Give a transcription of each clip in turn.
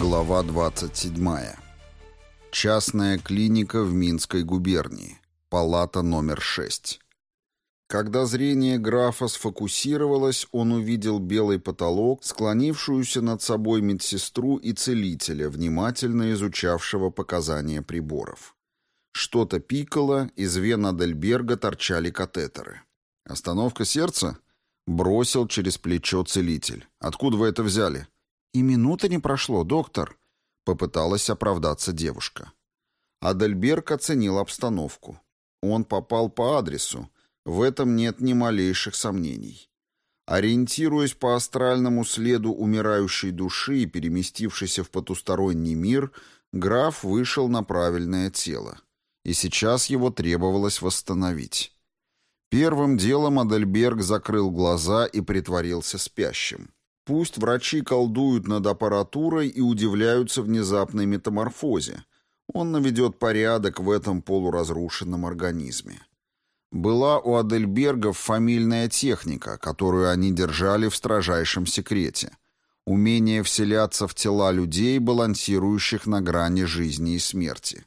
Глава 27. Частная клиника в Минской губернии. Палата номер 6. Когда зрение графа сфокусировалось, он увидел белый потолок, склонившуюся над собой медсестру и целителя, внимательно изучавшего показания приборов. Что-то пикало, из вен Адельберга торчали катетеры. «Остановка сердца?» — бросил через плечо целитель. «Откуда вы это взяли?» «И минуты не прошло, доктор», — попыталась оправдаться девушка. Адельберг оценил обстановку. Он попал по адресу, в этом нет ни малейших сомнений. Ориентируясь по астральному следу умирающей души, переместившейся в потусторонний мир, граф вышел на правильное тело. И сейчас его требовалось восстановить. Первым делом Адельберг закрыл глаза и притворился спящим. Пусть врачи колдуют над аппаратурой и удивляются внезапной метаморфозе. Он наведет порядок в этом полуразрушенном организме. Была у Адельбергов фамильная техника, которую они держали в строжайшем секрете. Умение вселяться в тела людей, балансирующих на грани жизни и смерти.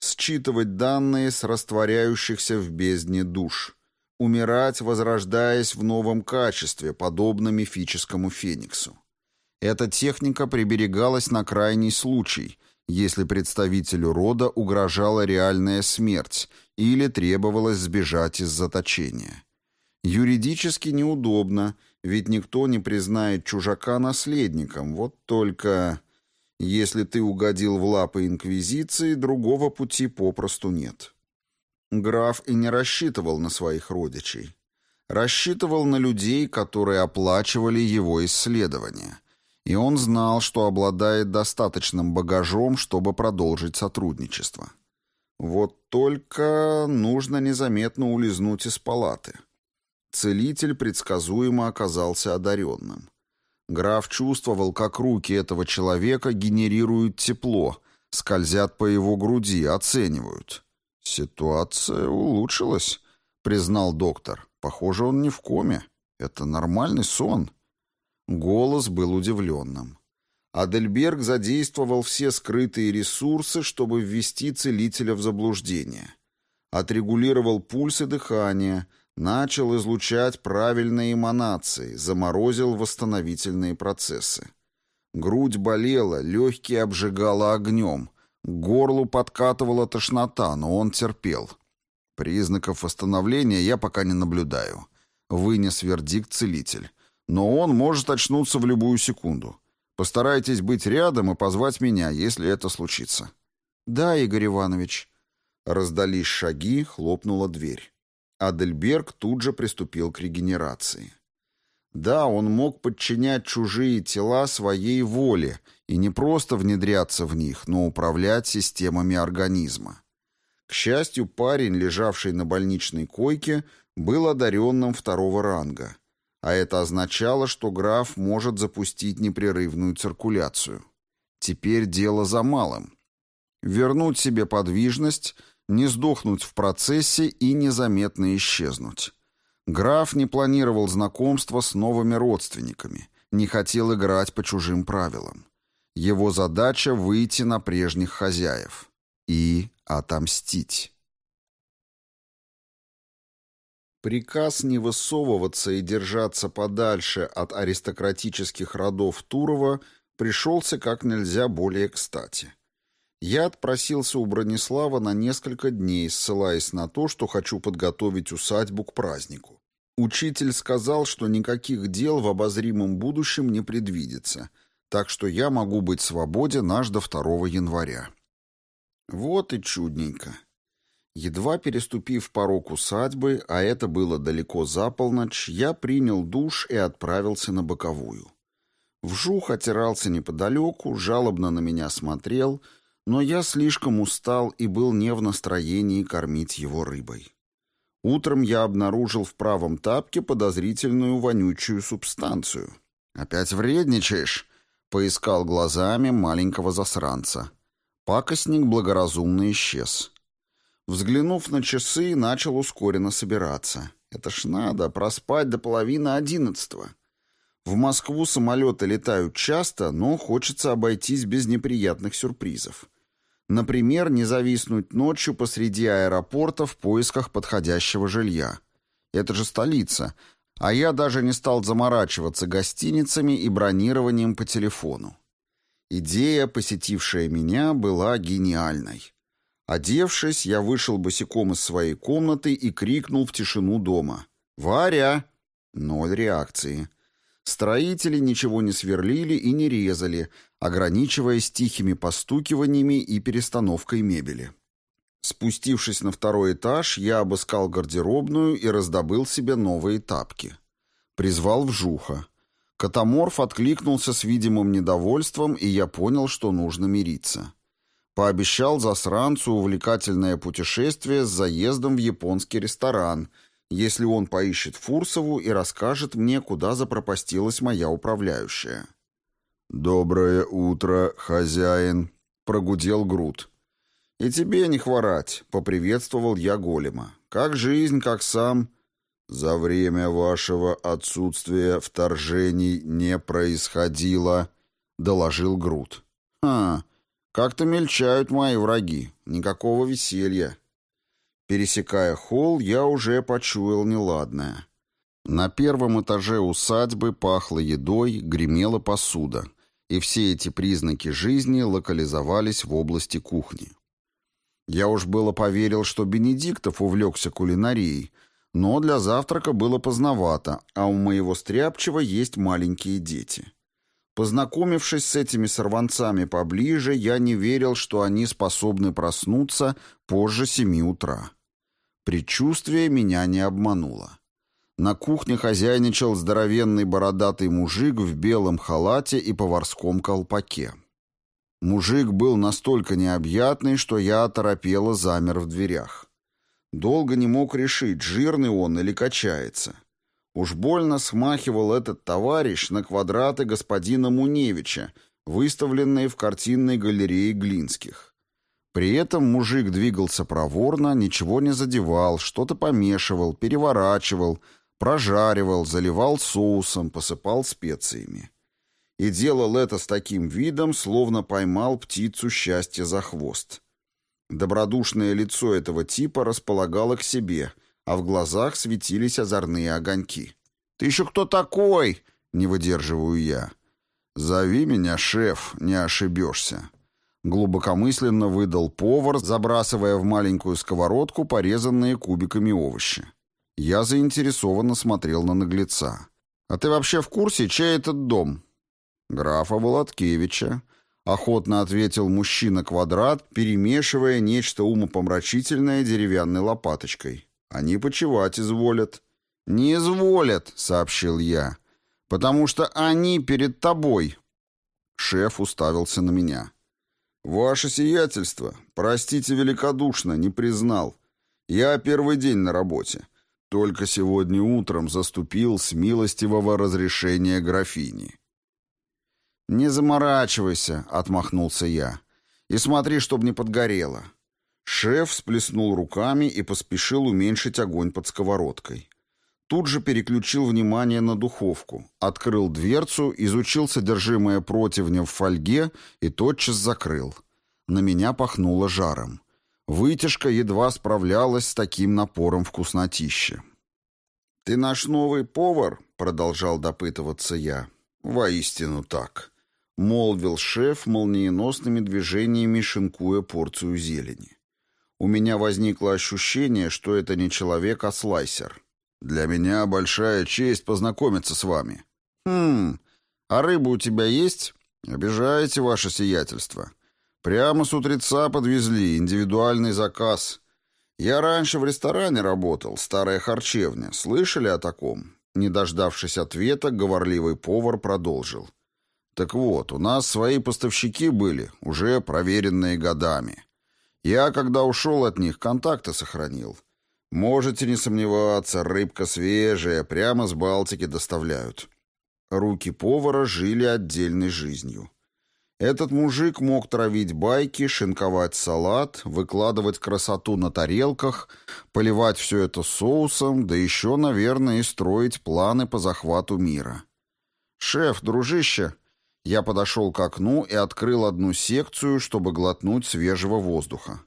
Считывать данные с растворяющихся в бездне душ – умирать, возрождаясь в новом качестве, подобно мифическому фениксу. Эта техника приберегалась на крайний случай, если представителю рода угрожала реальная смерть или требовалось сбежать из заточения. Юридически неудобно, ведь никто не признает чужака наследником, вот только... Если ты угодил в лапы Инквизиции, другого пути попросту нет. Граф и не рассчитывал на своих родичей. Рассчитывал на людей, которые оплачивали его исследования. И он знал, что обладает достаточным багажом, чтобы продолжить сотрудничество. Вот только нужно незаметно улизнуть из палаты. Целитель предсказуемо оказался одаренным. Граф чувствовал, как руки этого человека генерируют тепло, скользят по его груди, оценивают. «Ситуация улучшилась», — признал доктор. «Похоже, он не в коме. Это нормальный сон». Голос был удивленным. Адельберг задействовал все скрытые ресурсы, чтобы ввести целителя в заблуждение. Отрегулировал пульс и дыхание, начал излучать правильные эманации, заморозил восстановительные процессы. Грудь болела, легкие обжигало огнем, к горлу подкатывала тошнота, но он терпел. Признаков восстановления я пока не наблюдаю. Вынес вердикт целитель. Но он может очнуться в любую секунду. Постарайтесь быть рядом и позвать меня, если это случится. Да, Игорь Иванович. Раздались шаги, хлопнула дверь. Адельберг тут же приступил к регенерации. Да, он мог подчинять чужие тела своей воле и не просто внедряться в них, но управлять системами организма. К счастью, парень, лежавший на больничной койке, был одаренным второго ранга, а это означало, что граф может запустить непрерывную циркуляцию. Теперь дело за малым. Вернуть себе подвижность, не сдохнуть в процессе и незаметно исчезнуть. Граф не планировал знакомства с новыми родственниками, не хотел играть по чужим правилам. Его задача — выйти на прежних хозяев и отомстить. Приказ не высовываться и держаться подальше от аристократических родов Турова пришелся как нельзя более кстати. Я отпросился у Бронислава на несколько дней, ссылаясь на то, что хочу подготовить усадьбу к празднику. Учитель сказал, что никаких дел в обозримом будущем не предвидится, так что я могу быть свободен аж до 2 января. Вот и чудненько. Едва переступив порог усадьбы, а это было далеко за полночь, я принял душ и отправился на боковую. Вжух отирался неподалеку, жалобно на меня смотрел — но я слишком устал и был не в настроении кормить его рыбой. Утром я обнаружил в правом тапке подозрительную вонючую субстанцию. «Опять вредничаешь?» — поискал глазами маленького засранца. Пакостник благоразумно исчез. Взглянув на часы, начал ускоренно собираться. Это ж надо, проспать до половины одиннадцатого. В Москву самолеты летают часто, но хочется обойтись без неприятных сюрпризов. Например, не зависнуть ночью посреди аэропорта в поисках подходящего жилья. Это же столица, а я даже не стал заморачиваться гостиницами и бронированием по телефону. Идея, посетившая меня, была гениальной. Одевшись, я вышел босиком из своей комнаты и крикнул в тишину дома. «Варя!» Ноль реакции. Строители ничего не сверлили и не резали, ограничиваясь тихими постукиваниями и перестановкой мебели. Спустившись на второй этаж, я обыскал гардеробную и раздобыл себе новые тапки. Призвал вжуха. Катаморф откликнулся с видимым недовольством, и я понял, что нужно мириться. Пообещал засранцу увлекательное путешествие с заездом в японский ресторан — если он поищет Фурсову и расскажет мне, куда запропастилась моя управляющая. «Доброе утро, хозяин», — прогудел Грут. «И тебе не хворать», — поприветствовал я голема. «Как жизнь, как сам». «За время вашего отсутствия вторжений не происходило», — доложил Грут. «Ха, как-то мельчают мои враги. Никакого веселья». Пересекая холл, я уже почуял неладное. На первом этаже усадьбы пахло едой, гремела посуда, и все эти признаки жизни локализовались в области кухни. Я уж было поверил, что Бенедиктов увлекся кулинарией, но для завтрака было поздновато, а у моего стряпчего есть маленькие дети. Познакомившись с этими сорванцами поближе, я не верил, что они способны проснуться позже семи утра. Предчувствие меня не обмануло. На кухне хозяйничал здоровенный бородатый мужик в белом халате и поварском колпаке. Мужик был настолько необъятный, что я оторопело замер в дверях. Долго не мог решить, жирный он или качается. Уж больно смахивал этот товарищ на квадраты господина Муневича, выставленные в картинной галерее Глинских. При этом мужик двигался проворно, ничего не задевал, что-то помешивал, переворачивал, прожаривал, заливал соусом, посыпал специями. И делал это с таким видом, словно поймал птицу счастья за хвост. Добродушное лицо этого типа располагало к себе, а в глазах светились озорные огоньки. «Ты еще кто такой?» — не выдерживаю я. «Зови меня, шеф, не ошибешься». Глубокомысленно выдал повар, забрасывая в маленькую сковородку порезанные кубиками овощи. Я заинтересованно смотрел на наглеца. «А ты вообще в курсе, чей этот дом?» «Графа Володкевича», — охотно ответил мужчина-квадрат, перемешивая нечто умопомрачительное деревянной лопаточкой. «Они почевать изволят». «Не изволят», — сообщил я, — «потому что они перед тобой». Шеф уставился на меня. «Ваше сиятельство, простите великодушно, не признал. Я первый день на работе. Только сегодня утром заступил с милостивого разрешения графини». «Не заморачивайся», — отмахнулся я. «И смотри, чтоб не подгорело». Шеф всплеснул руками и поспешил уменьшить огонь под сковородкой. Тут же переключил внимание на духовку, открыл дверцу, изучил содержимое противня в фольге и тотчас закрыл. На меня пахнуло жаром. Вытяжка едва справлялась с таким напором вкуснотища. «Ты наш новый повар?» — продолжал допытываться я. «Воистину так», — молвил шеф молниеносными движениями, шинкуя порцию зелени. У меня возникло ощущение, что это не человек, а слайсер. Для меня большая честь познакомиться с вами. Хм, а рыба у тебя есть? Обижаете ваше сиятельство. Прямо с утреца подвезли, индивидуальный заказ. Я раньше в ресторане работал, старая харчевня. Слышали о таком? Не дождавшись ответа, говорливый повар продолжил. Так вот, у нас свои поставщики были, уже проверенные годами. Я, когда ушел от них, контакты сохранил. Можете не сомневаться, рыбка свежая, прямо с Балтики доставляют. Руки повара жили отдельной жизнью. Этот мужик мог травить байки, шинковать салат, выкладывать красоту на тарелках, поливать все это соусом, да еще, наверное, и строить планы по захвату мира. «Шеф, дружище!» Я подошел к окну и открыл одну секцию, чтобы глотнуть свежего воздуха.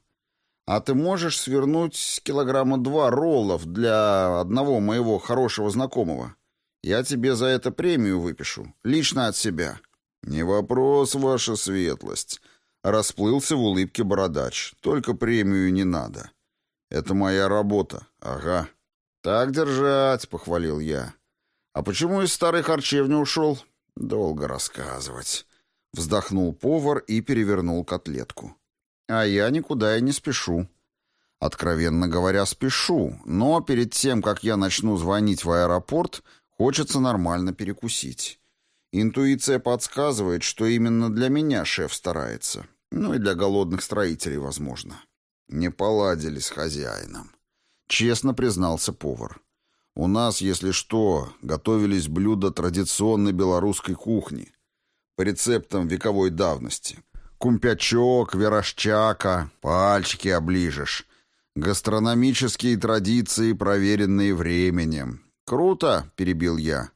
«А ты можешь свернуть килограмма два роллов для одного моего хорошего знакомого? Я тебе за это премию выпишу, лично от себя». «Не вопрос, ваша светлость», — расплылся в улыбке бородач. «Только премию не надо. Это моя работа. Ага». «Так держать», — похвалил я. «А почему из старой харчевни ушел?» «Долго рассказывать». Вздохнул повар и перевернул котлетку. А я никуда и не спешу. Откровенно говоря, спешу, но перед тем, как я начну звонить в аэропорт, хочется нормально перекусить. Интуиция подсказывает, что именно для меня шеф старается. Ну и для голодных строителей, возможно. Не поладили с хозяином. Честно признался повар. У нас, если что, готовились блюда традиционной белорусской кухни по рецептам вековой давности. Кумпячок, верошчака, пальчики оближешь. Гастрономические традиции, проверенные временем. Круто, перебил я.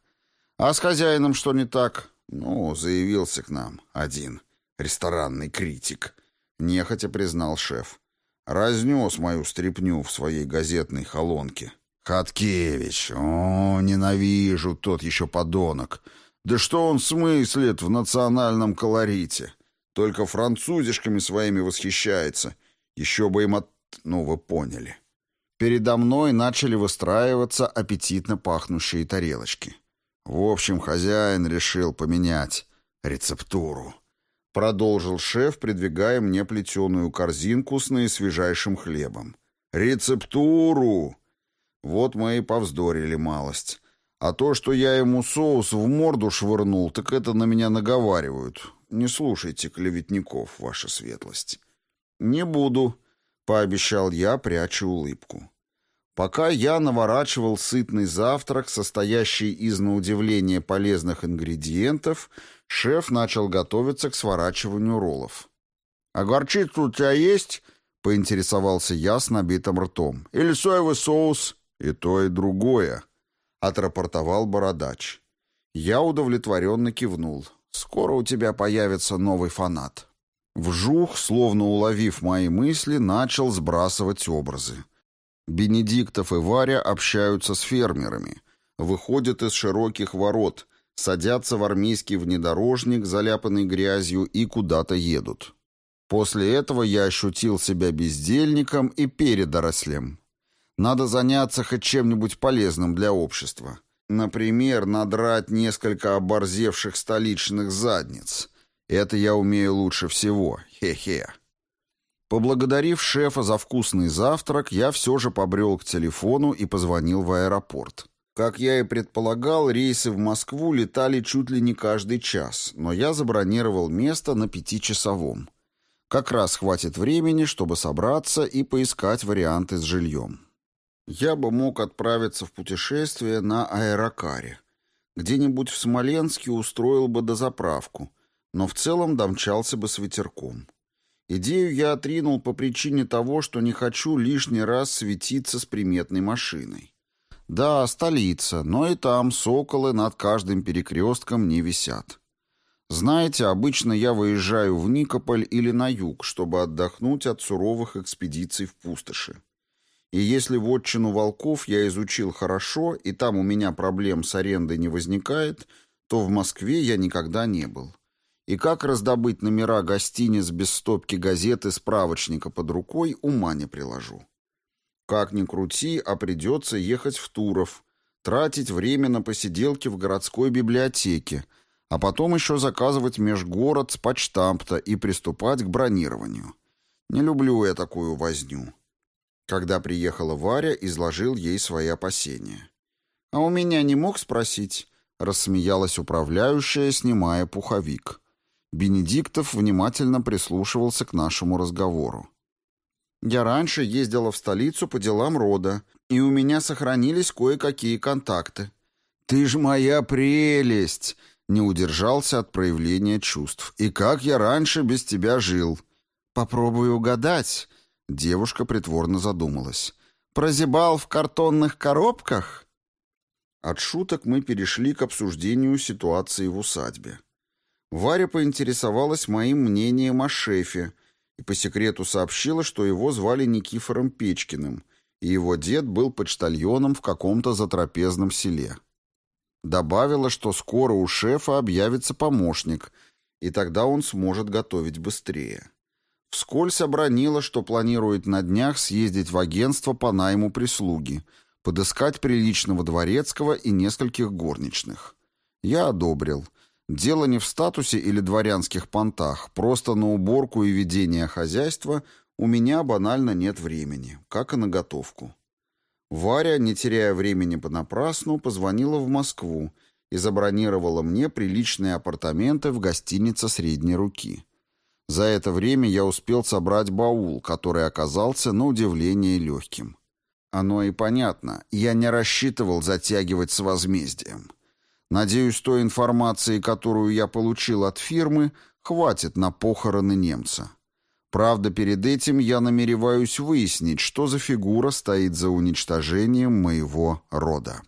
А с хозяином что не так? Ну, заявился к нам один ресторанный критик. Нехотя признал шеф. Разнес мою стряпню в своей газетной холонке. Хаткевич, о, ненавижу тот еще подонок. Да что он смыслит в национальном колорите? Только французишками своими восхищается. Еще бы им от... Ну, вы поняли. Передо мной начали выстраиваться аппетитно пахнущие тарелочки. В общем, хозяин решил поменять рецептуру. Продолжил шеф, придвигая мне плетеную корзинку с наисвежайшим хлебом. «Рецептуру!» Вот мы и повздорили малость. А то, что я ему соус в морду швырнул, так это на меня наговаривают. Не слушайте клеветников, ваша светлость. Не буду, пообещал я, пряча улыбку. Пока я наворачивал сытный завтрак, состоящий из, на удивление, полезных ингредиентов, шеф начал готовиться к сворачиванию роллов. «А горчица у тебя есть?» — поинтересовался я с набитым ртом. «Или соевый соус?» «И то, и другое», — отрапортовал бородач. Я удовлетворенно кивнул. «Скоро у тебя появится новый фанат». Вжух, словно уловив мои мысли, начал сбрасывать образы. Бенедиктов и Варя общаются с фермерами, выходят из широких ворот, садятся в армейский внедорожник, заляпанный грязью, и куда-то едут. После этого я ощутил себя бездельником и передорослем. Надо заняться хоть чем-нибудь полезным для общества. Например, надрать несколько оборзевших столичных задниц. Это я умею лучше всего. Хе-хе. Поблагодарив шефа за вкусный завтрак, я все же побрел к телефону и позвонил в аэропорт. Как я и предполагал, рейсы в Москву летали чуть ли не каждый час, но я забронировал место на пятичасовом. Как раз хватит времени, чтобы собраться и поискать варианты с жильем. Я бы мог отправиться в путешествие на аэрокаре. Где-нибудь в Смоленске устроил бы дозаправку, но в целом домчался бы с ветерком. Идею я отринул по причине того, что не хочу лишний раз светиться с приметной машиной. Да, столица, но и там соколы над каждым перекрестком не висят. Знаете, обычно я выезжаю в Никополь или на юг, чтобы отдохнуть от суровых экспедиций в пустоши. И если вотчину волков я изучил хорошо, и там у меня проблем с арендой не возникает, то в Москве я никогда не был. И как раздобыть номера гостиниц без стопки газет и справочника под рукой, ума не приложу. Как ни крути, а придется ехать в Туров, тратить время на посиделки в городской библиотеке, а потом еще заказывать межгород с почтампта и приступать к бронированию. Не люблю я такую возню. Когда приехала Варя, изложил ей свои опасения. «А у меня не мог спросить?» — рассмеялась управляющая, снимая пуховик. Бенедиктов внимательно прислушивался к нашему разговору. «Я раньше ездила в столицу по делам рода, и у меня сохранились кое-какие контакты». «Ты ж моя прелесть!» — не удержался от проявления чувств. «И как я раньше без тебя жил?» «Попробую угадать», Девушка притворно задумалась. «Прозябал в картонных коробках?» От шуток мы перешли к обсуждению ситуации в усадьбе. Варя поинтересовалась моим мнением о шефе и по секрету сообщила, что его звали Никифором Печкиным, и его дед был почтальоном в каком-то затрапезном селе. Добавила, что скоро у шефа объявится помощник, и тогда он сможет готовить быстрее. Вскользь обронила, что планирует на днях съездить в агентство по найму прислуги, подыскать приличного дворецкого и нескольких горничных. Я одобрил. Дело не в статусе или дворянских понтах, просто на уборку и ведение хозяйства у меня банально нет времени, как и на готовку. Варя, не теряя времени понапрасну, позвонила в Москву и забронировала мне приличные апартаменты в гостинице средней руки. За это время я успел собрать баул, который оказался на удивление легким. Оно и понятно, я не рассчитывал затягивать с возмездием. Надеюсь, той информации, которую я получил от фирмы, хватит на похороны немца. Правда, перед этим я намереваюсь выяснить, что за фигура стоит за уничтожением моего рода.